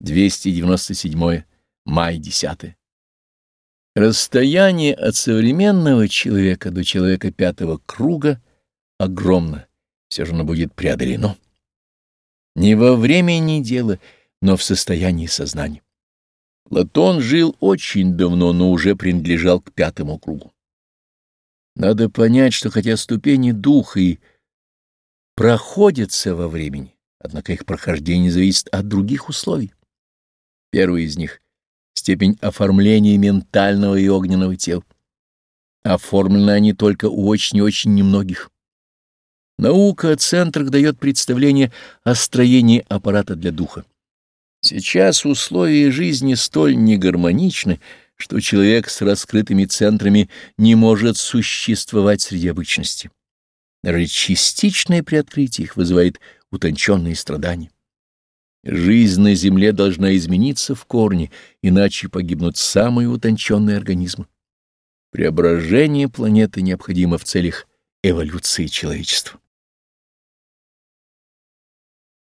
297 май 10 Расстояние от современного человека до человека пятого круга огромно, все же оно будет преодолено. Не во времени дело, но в состоянии сознания. Платон жил очень давно, но уже принадлежал к пятому кругу. Надо понять, что хотя ступени духа и проходятся во времени, однако их прохождение зависит от других условий. Первый из них — степень оформления ментального и огненного тел. Оформлены они только у очень и очень немногих. Наука о центрах дает представление о строении аппарата для духа. Сейчас условия жизни столь негармоничны, что человек с раскрытыми центрами не может существовать среди обычности. Даже частичное приоткрытие их вызывает утонченные страдания. Жизнь на Земле должна измениться в корне, иначе погибнут самые утонченные организмы. Преображение планеты необходимо в целях эволюции человечества.